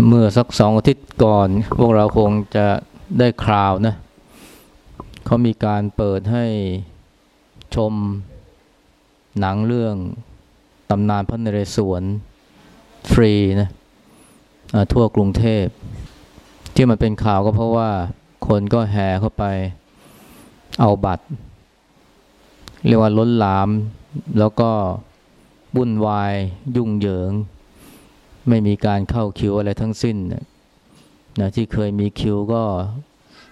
เมื่อสักสองอาทิตย์ก่อน พวกเราคงจะได้คราวนะเขามีการเปิดให้ชมหนังเรื่องตำนานพระนเรศวรฟรีนะทั่วกรุงเทพ ที่มันเป็นข่าวก็เพราะว่าคนก็แห่เข้าไปเอาบัตร เรียกว่าล้นหลาม แล้วก็วุ่นวายยุ่งเหยิง ไม่มีการเข้าคิวอะไรทั้งสิ้นนะที่เคยมีคิวก็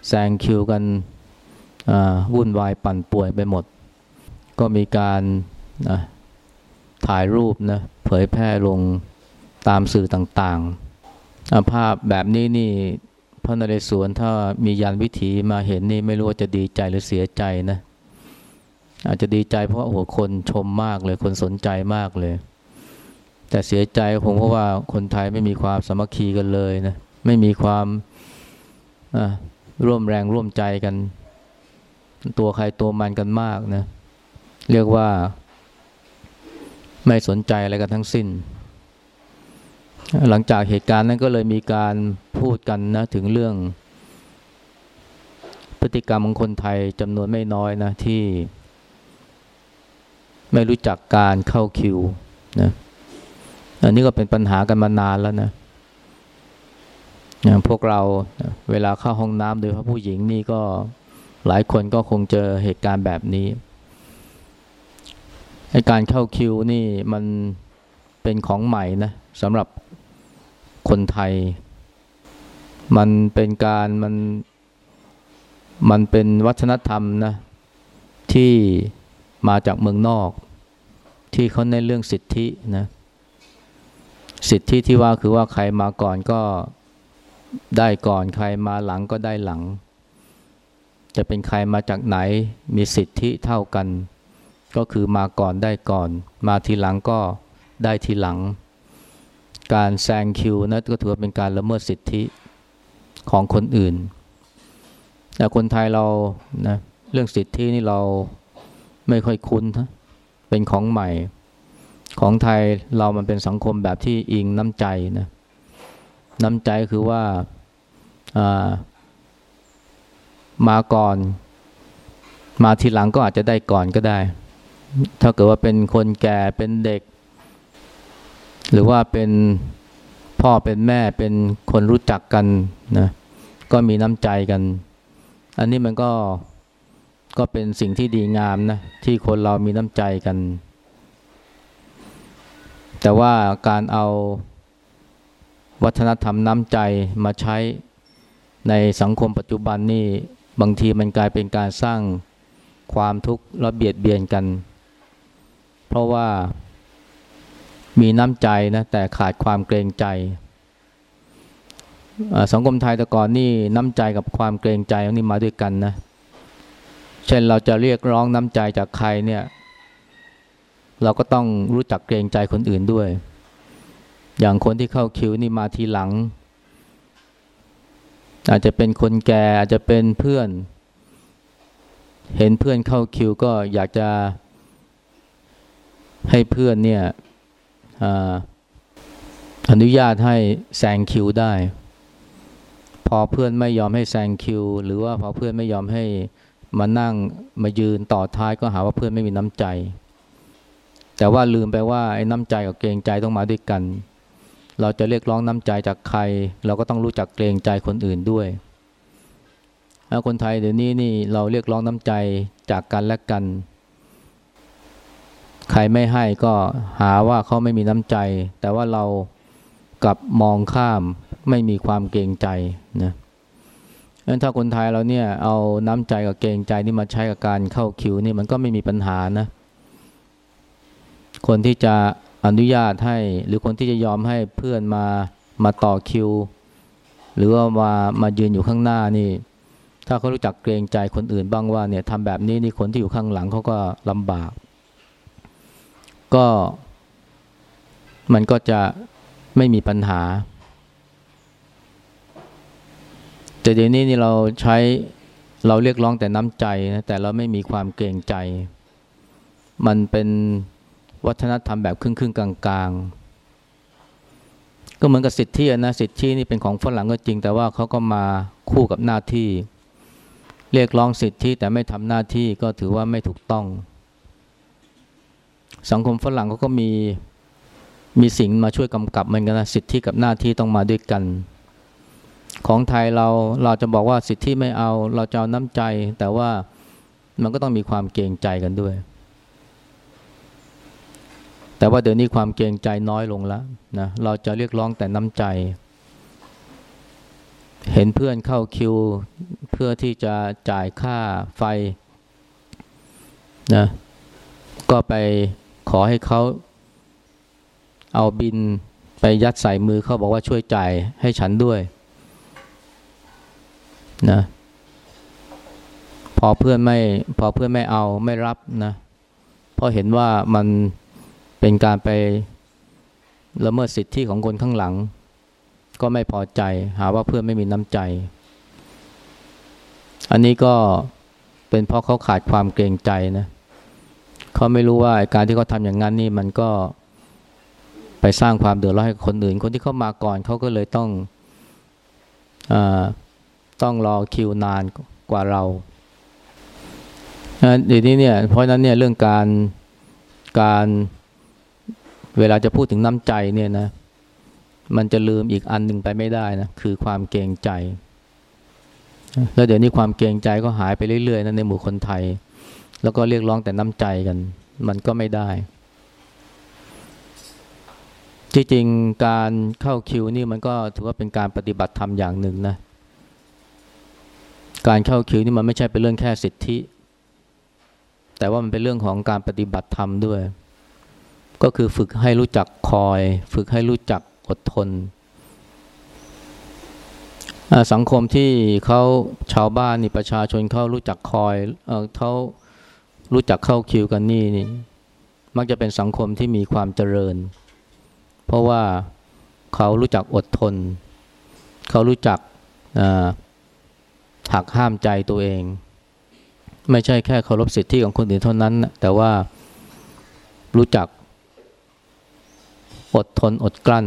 แซงคิวกันวุ่นวายปั่นป่วยไปหมด ก็มีการนะถ่ายรูปนะเผยแพร่ลงตามสื่อต่างๆ ภาพแบบนี้นี่พระนเรศวรถ้ามียานวิถีมาเห็นนี่ไม่รู้ว่าจะดีใจหรือเสียใจนะ อาจจะดีใจเพราะโอ้โหคนชมมากเลยคนสนใจมากเลย แต่เสียใจคงเพราะว่าคนไทยไม่มีความสามัคคีกันเลยนะไม่มีความร่วมแรงร่วมใจกัน ตัวใครตัวมันกันมากนะเรียกว่าไม่สนใจอะไรกันทั้งสิ้น หลังจากเหตุการณ์นั้นก็เลยมีการพูดกันนะถึงเรื่อง พฤติกรรมของคนไทยจำนวนไม่น้อยนะที่ ไม่รู้จักการเข้าคิวนะ อันนี้ก็เป็นปัญหากันมานานแล้วนะพวกเราเวลาเข้าห้องน้ำโดยเฉพาะผู้หญิงนี่ก็หลายคนก็คงเจอเหตุการณ์แบบนี้ให้การเข้าคิวนี่มันเป็นของใหม่นะสำหรับคนไทย มันเป็นการมันมันเป็นวัฒนธรรมนะที่มาจากเมืองนอก ที่เขาในเรื่องสิทธินะ สิทธิที่ว่าคือว่าใครมาก่อนก็ได้ก่อนใครมาหลังก็ได้หลัง จะเป็นใครมาจากไหนมีสิทธิเท่ากัน ก็คือมาก่อนได้ก่อน มาทีหลังก็ได้ทีหลัง การแซงคิวนะก็ถือว่าเป็นการละเมิดสิทธิของคนอื่น แต่คนไทยเรานะเรื่องสิทธินี่เราไม่ค่อยคุ้นนะเป็นของใหม่ ของไทยเรามันเป็นสังคมแบบที่อิงน้ำใจนะน้ำใจคือว่าามาก่อน มาทีหลังก็อาจจะได้ก่อนก็ได้ ถ้าเกิดว่าเป็นคนแก่เป็นเด็ก หรือว่าเป็นพ่อเป็นแม่เป็นคนรู้จักกันนะก็มีน้ำใจกัน อันนี้มันก็ก็เป็นสิ่งที่ดีงามนะที่คนเรามีน้ำใจกัน แต่ว่าการเอาวัฒนธรรมน้ำใจมาใช้ในสังคมปัจจุบันนี่บางทีมันกลายเป็นการสร้างความทุกข์และเบียดเบียนกัน เพราะว่ามีน้ำใจนะแต่ขาดความเกรงใจ สังคมไทยแต่ก่อนนี่น้ำใจกับความเกรงใจนี่มาด้วยกันนะ เช่นเราจะเรียกร้องน้ำใจจากใครเนี่ย เราก็ต้องรู้จักเกรงใจคนอื่นด้วย อย่างคนที่เข้าคิวนี่มาทีหลัง อาจจะเป็นคนแก่อาจจะเป็นเพื่อน เห็นเพื่อนเข้าคิวก็อยากจะให้เพื่อนเนี่ยอนุญาตให้แซงคิวได้ พอเพื่อนไม่ยอมให้แซงคิว หรือว่าพอเพื่อนไม่ยอมให้มานั่งมายืนต่อท้ายก็หาว่าเพื่อนไม่มีน้ำใจ แต่ว่าลืมไปว่าไอ้น้ำใจกับเกรงใจต้องมาด้วยกัน เราจะเรียกร้องน้ำใจจากใคร เราก็ต้องรู้จักเกรงใจคนอื่นด้วยแล้วคนไทยเดี๋ยวนี้นี่เราเรียกร้องน้ำใจจากกันและกัน ใครไม่ให้ก็หาว่าเขาไม่มีน้ำใจ แต่ว่าเรากับมองข้ามไม่มีความเกรงใจนะงั้นถ้าคนไทยเราเนี่ยเอาน้ำใจกับเกรงใจนี่มาใช้กับการเข้าคิวนี่มันก็ไม่มีปัญหานะ คนที่จะอนุญาตให้ หรือคนที่จะยอมให้เพื่อนมามาต่อคิว หรือว่ามามายืนอยู่ข้างหน้านี่ ถ้าเขารู้จักเกรงใจคนอื่นบ้างว่าเนี่ยทำแบบนี้นี่คนที่อยู่ข้างหลังเขาก็ลำบาก ก็มันก็จะไม่มีปัญหา แต่เดี๋ยวนี้นี่เราใช้เราเรียกร้องแต่น้ำใจนะแต่เราไม่มีความเกรงใจ มันเป็น วัฒนธรรมแบบครึ่งครึ่งกลางกลางก็เหมือนกับสิทธินะสิทธินี่เป็นของฝรั่งก็จริง แต่ว่าเขาก็มาคู่กับหน้าที่ เรียกร้องสิทธิแต่ไม่ทำหน้าที่ก็ถือว่าไม่ถูกต้อง สังคมฝรั่งเขาก็มีมีสิ่งมาช่วยกำกับมือนกันนะสิทธิกับหน้าที่ต้องมาด้วยกัน ของไทยเราเราจะบอกว่าสิทธิไม่เอา เราจะเอาน้ำใจ แต่ว่ามันก็ต้องมีความเกรงใจกันด้วย แต่ว่าเดี๋ยวนี้ความเกรงใจน้อยลงแล้วนะเราจะเรียกร้องแต่น้ำใจ เห็นเพื่อนเข้าคิว เพื่อที่จะจ่ายค่าไฟนะก็ไปขอให้เขาเอาบินไปยัดใส่มือเขาบอกว่าช่วยจ่ายให้ฉันด้วยนะพอเพื่อนไม่พอเพื่อนไม่เอาไม่รับนะเพราะเห็นว่ามัน เป็นการไปละเมิดสิทธิของคนข้างหลัง ก็ไม่พอใจหาว่าเพื่อนไม่มีน้ำใจ อันนี้ก็เป็นเพราะเขาขาดความเกรงใจนะเขาไม่รู้ว่าการที่เขาทำอย่างนั้นนี่มันก็ไปสร้างความเดือดร้อนให้คนอื่น คนที่เข้ามาก่อนเขาก็เลยต้องอต้องรอคิวนานกว่าเราเดี๋ยวนี้เนี่ยเพราะนั้นเนี่ยเรื่องการการ เวลาจะพูดถึงน้ำใจเนี่ยนะ มันจะลืมอีกอันหนึ่งไปไม่ได้นะ คือความเกรงใจ แล้วเดี๋ยวนี้ความเกรงใจก็หายไปเรื่อยๆนะในหมู่คนไทย แล้วก็เรียกร้องแต่น้ำใจกัน มันก็ไม่ได้ที่จริงการเข้าคิวนี่มันก็ถือว่าเป็นการปฏิบัติธรรมอย่างหนึ่งนะ การเข้าคิวนี่มันไม่ใช่เป็นเรื่องแค่สิทธิ แต่ว่ามันเป็นเรื่องของการปฏิบัติธรรมด้วย ก็คือฝึกให้รู้จักคอย ฝึกให้รู้จักอดทน สังคมที่เขาชาวบ้านนี่ประชาชนเขารู้จักคอยเเขารู้จักเข้าคิวกันนี่นี่ มักจะเป็นสังคมที่มีความเจริญ เพราะว่าเขารู้จักอดทน เขารู้จักหักห้ามใจตัวเอง ไม่ใช่แค่เคารพสิทธิของคนอื่นเท่านั้น แต่ว่ารู้จัก อดทนอดกลั้น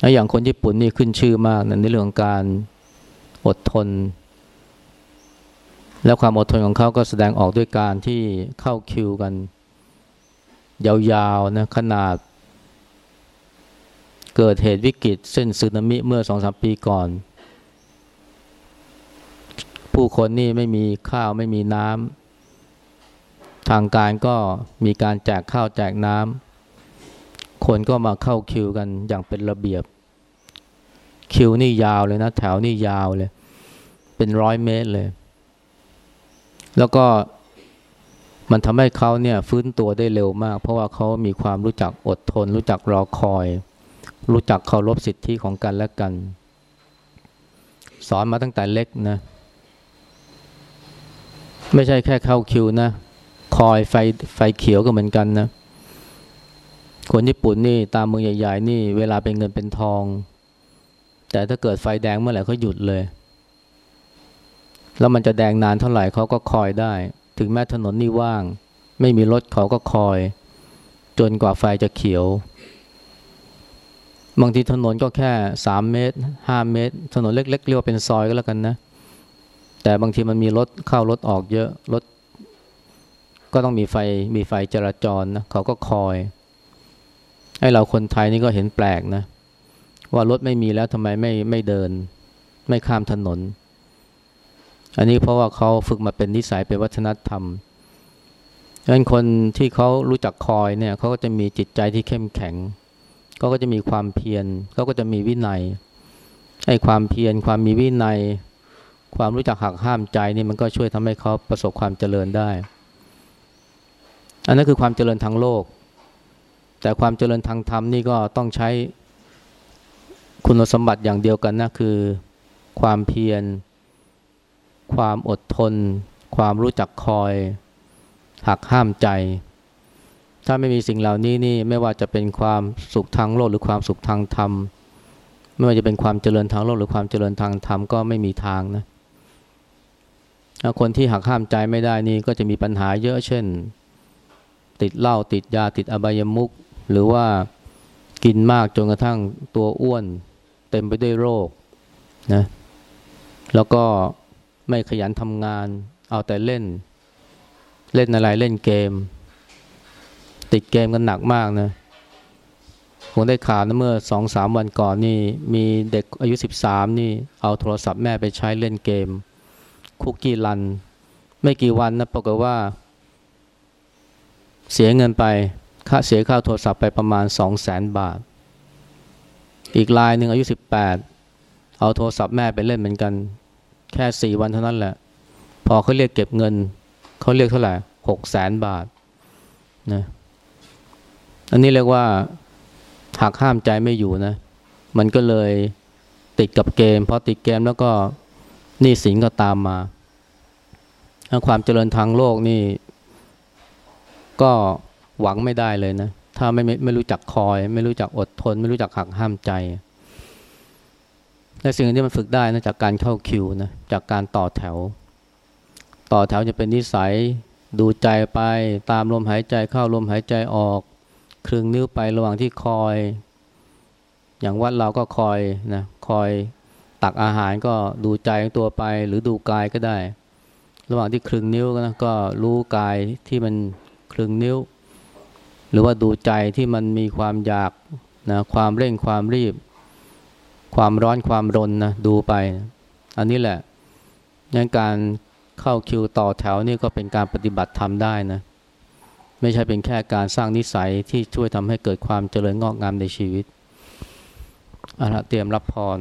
และอย่างคนญี่ปุ่นนี่ขึ้นชื่อมากในเรื่องของการอดทน แล้วความอดทนของเขาก็แสดงออกด้วยการที่เข้าคิวกัน ยาวๆนะขนาด เกิดเหตุวิกฤตเส้นสึนามิเมื่อสองสามปีก่อน ผู้คนนี่ไม่มีข้าวไม่มีน้ำทางการก็มีการแจกข้าวแจกน้ำ คนก็มาเข้าคิวกันอย่างเป็นระเบียบ คิวนี่ยาวเลยนะ แถวนี่ยาวเลย เป็นร้อยเมตรเลย แล้วก็มันทำให้เขาเนี่ยฟื้นตัวได้เร็วมาก เพราะว่าเขามีความรู้จักอดทน รู้จักรอคอย รู้จักเคารพสิทธิของกันและกัน สอนมาตั้งแต่เล็กนะ ไม่ใช่แค่เข้าคิวนะ คอยไฟไฟเขียวก็เหมือนกันนะ คนญี่ปุ่นนี่ตามเมืองใหญ่ ๆ นี่เวลาเป็นเงินเป็นทอง แต่ถ้าเกิดไฟแดงเมื่อไหร่เขาหยุดเลย แล้วมันจะแดงนานเท่าไหร่เขาก็คอยได้ ถึงแม้ถนนนี่ว่าง ไม่มีรถเขาก็คอย จนกว่าไฟจะเขียว บางทีถนนก็แค่สามเมตรห้าเมตร ถนนเล็กๆเรียกว่าเป็นซอยก็แล้วกันนะ แต่บางทีมันมีรถเข้ารถออกเยอะรถก็ต้องมีไฟมีไฟจราจรนะเขาก็คอย ให้เราคนไทยนี่ก็เห็นแปลกนะ ว่ารถไม่มีแล้วทำไมไม่ไม่เดิน ไม่ข้ามถนน อันนี้เพราะว่าเขาฝึกมาเป็นนิสัยเป็นวัฒนธรรมดังนั้นคนที่เขารู้จักคอยเนี่ยเขาก็จะมีจิตใจที่เข้มแข็งเขาก็จะมีความเพียรเขาก็จะมีวินัยไอ้ความเพียรความมีวินัย ความรู้จักหักห้ามใจนี่มันก็ช่วยทำให้เขาประสบความเจริญได้ อันนั้นคือความเจริญทางโลก แต่ความเจริญทางธรรมนี่ก็ต้องใช้คุณสมบัติอย่างเดียวกันนะคือ ความเพียร ความอดทน ความรู้จักคอย หักห้ามใจ ถ้าไม่มีสิ่งเหล่านี้นี่ไม่ว่าจะเป็นความสุขทางโลกหรือความสุขทางธรรม ไม่ว่าจะเป็นความเจริญทางโลกหรือความเจริญทางธรรมก็ไม่มีทางนะคนที่หักห้ามใจไม่ได้นี่ก็จะมีปัญหาเยอะเช่น ติดเหล้าติดยาติดอบายมุก หรือว่ากินมากจนกระทั่งตัวอ้วนเต็มไปด้วยโรคนะแล้วก็ไม่ขยันทำงาน เอาแต่เล่น เล่นอะไรเล่นเกม ติดเกมกันหนักมากนะผมได้ข่าวนะเมื่อสองสามวันก่อนนี่มีเด็กอายุสิบสามนี่เอาโทรศัพท์แม่ไปใช้เล่นเกม คุกกี้รัน ไม่กี่วันนะปรากฏว่า เสียเงินไป ค่าเสียค่าโทรศัพท์ไปประมาณสองแสนบาท อีกรายหนึ่งอายุสิบแปดเอาโทรศัพท์แม่ไปเล่นเหมือนกัน แค่สี่วันเท่านั้นแหละ พอเขาเรียกเก็บเงิน เขาเรียกเท่าไหร่หกแสนบาทนะอันนี้เรียกว่าหักห้ามใจไม่อยู่นะ มันก็เลยติดกับเกมพอติดเกมแล้วก็หนี้สินก็ตามมา ความเจริญทางโลกนี่ ก็ หวังไม่ได้เลยนะ ถ้าไม่ไม่ไม่รู้จักคอย ไม่รู้จักอดทน ไม่รู้จักหักห้ามใจและสิ่งที่มันฝึกได้นะจากการเข้าคิวนะจากการต่อแถว ต่อแถวจะเป็นนิสัยดูใจไปตามลมหายใจเข้าลมหายใจออกคลึงนิ้วไประหว่างที่คอย อย่างวัดเราก็คอยนะคอยตักอาหารก็ดูใจตัวไปหรือดูกายก็ได้ ระหว่างที่คลึงนิ้วนะก็รู้กายที่มันคลึงนิ้ว หรือว่าดูใจที่มันมีความอยากนะความเร่งความรีบ ความร้อนความรนนะดูไป อันนี้แหละงั้นการเข้าคิวต่อแถวนี่ก็เป็นการปฏิบัติธรรมได้นะไม่ใช่เป็นแค่การสร้างนิสัยที่ช่วยทำให้เกิดความเจริญงอกงามในชีวิตอาละเตรียมรับพร